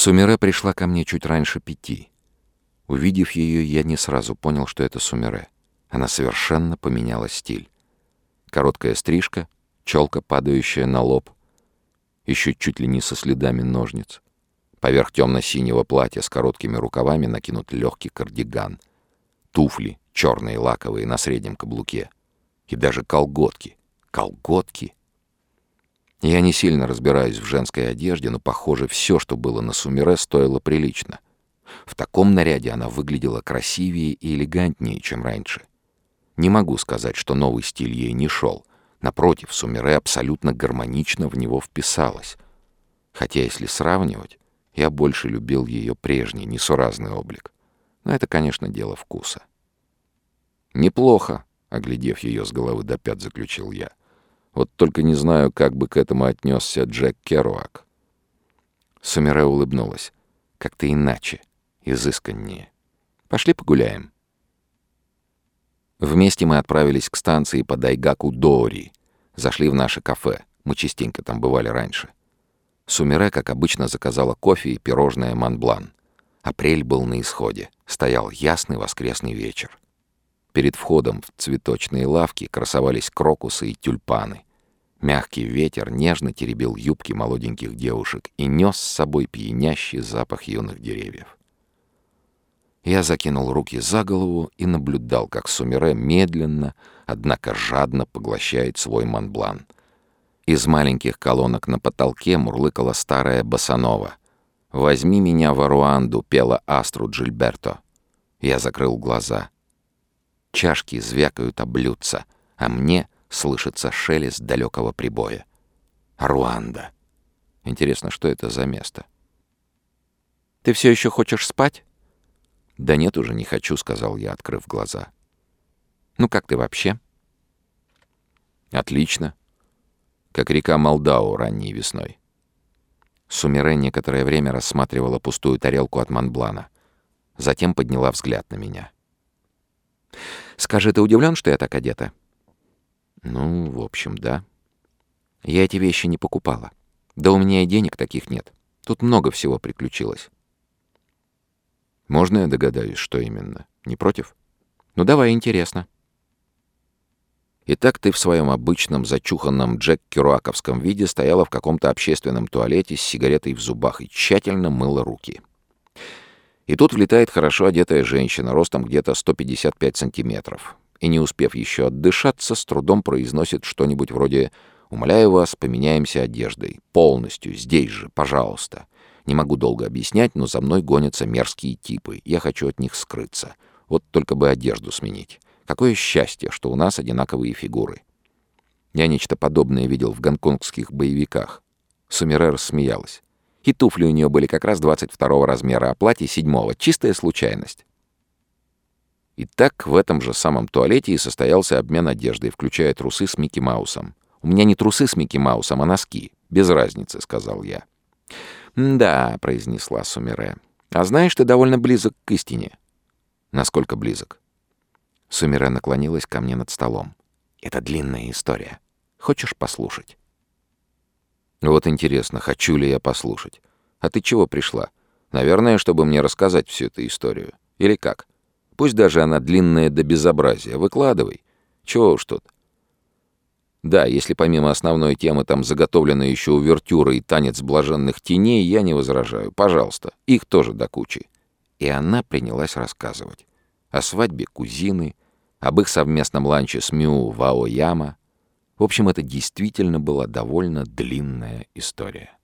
Сумире пришла ко мне чуть раньше пяти. Увидев ее, я не сразу понял, что это Сумире. Она совершенно поменяла стиль. Короткая стрижка, челка, падающая на лоб, еще чуть ли не со следами ножниц. Поверх темно-синего платья с короткими рукавами накинут легкий кардиган. Туфли, черные лаковые, на среднем каблуке. И даже колготки. Колготки. Я не сильно разбираюсь в женской одежде, но, похоже, все, что было на Сумире, стоило прилично. В таком наряде она выглядела красивее и элегантнее, чем раньше. Не могу сказать, что новый стиль ей не шел. Напротив, Сумире абсолютно гармонично в него вписалась. Хотя, если сравнивать, я больше любил ее прежний, несуразный облик. Но это, конечно, дело вкуса. «Неплохо», — оглядев ее с головы до пят, заключил я. «Вот только не знаю, как бы к этому отнесся Джек Керуак». Сумире улыбнулась. Как-то иначе, изысканнее. «Пошли погуляем». Вместе мы отправились к станции по Дайгаку Доори. Зашли в наше кафе. Мы частенько там бывали раньше. Сумире, как обычно, заказала кофе и пирожное «Монблан». Апрель был на исходе. Стоял ясный воскресный вечер. Перед входом в цветочные лавки красовались крокусы и тюльпаны. Мягкий ветер нежно теребил юбки молоденьких девушек и нес с собой пьянящий запах юных деревьев. Я закинул руки за голову и наблюдал, как Сумире медленно, однако жадно поглощает свой манблан. Из маленьких колонок на потолке мурлыкала старая босанова. «Возьми меня в Аруанду», — пела Астру Джильберто. Я закрыл глаза. Чашки звякают об блюдца, а мне слышится шелест далекого прибоя. Руанда. Интересно, что это за место? «Ты все еще хочешь спать?» «Да нет, уже не хочу», — сказал я, открыв глаза. «Ну как ты вообще?» «Отлично. Как река Молдау ранней весной». Сумире некоторое время рассматривала пустую тарелку от Монблана. Затем подняла взгляд на меня. «Скажи, ты удивлен, что я так одета?» «Ну, в общем, да. Я эти вещи не покупала. Да у меня и денег таких нет. Тут много всего приключилось. Можно я догадаюсь, что именно? Не против? Ну давай, интересно. Итак, ты в своем обычном зачуханном Джек Керуаковском виде стояла в каком-то общественном туалете с сигаретой в зубах и тщательно мыла руки. И тут влетает хорошо одетая женщина, ростом где-то 155 сантиметров, и, не успев еще отдышаться, с трудом произносит что-нибудь вроде «Умоляю вас, поменяемся одеждой. Полностью, здесь же, пожалуйста». Не могу долго объяснять, но за мной гонятся мерзкие типы. Я хочу от них скрыться. Вот только бы одежду сменить. Какое счастье, что у нас одинаковые фигуры. Я нечто подобное видел в гонконгских боевиках. Сумире рассмеялась. И туфли у нее были как раз 22 размера, а платье 7 Чистая случайность. И так в этом же самом туалете и состоялся обмен одеждой, включая трусы с Микки Маусом. «У меня не трусы с Микки Маусом, а носки. Без разницы», — сказал я. «Да», — произнесла Сумире. «А знаешь, ты довольно близок к истине». «Насколько близок?» Сумире наклонилась ко мне над столом. «Это длинная история. Хочешь послушать?» «Вот интересно, хочу ли я послушать. А ты чего пришла? Наверное, чтобы мне рассказать всю эту историю. Или как? Пусть даже она длинная до безобразия. Выкладывай. Чего уж тут?» Да, если помимо основной темы там заготовлена еще увертюра и танец блаженных теней, я не возражаю. Пожалуйста, их тоже до кучи. И она принялась рассказывать. О свадьбе кузины, об их совместном ланче с Мю в Аояма. В общем, это действительно была довольно длинная история.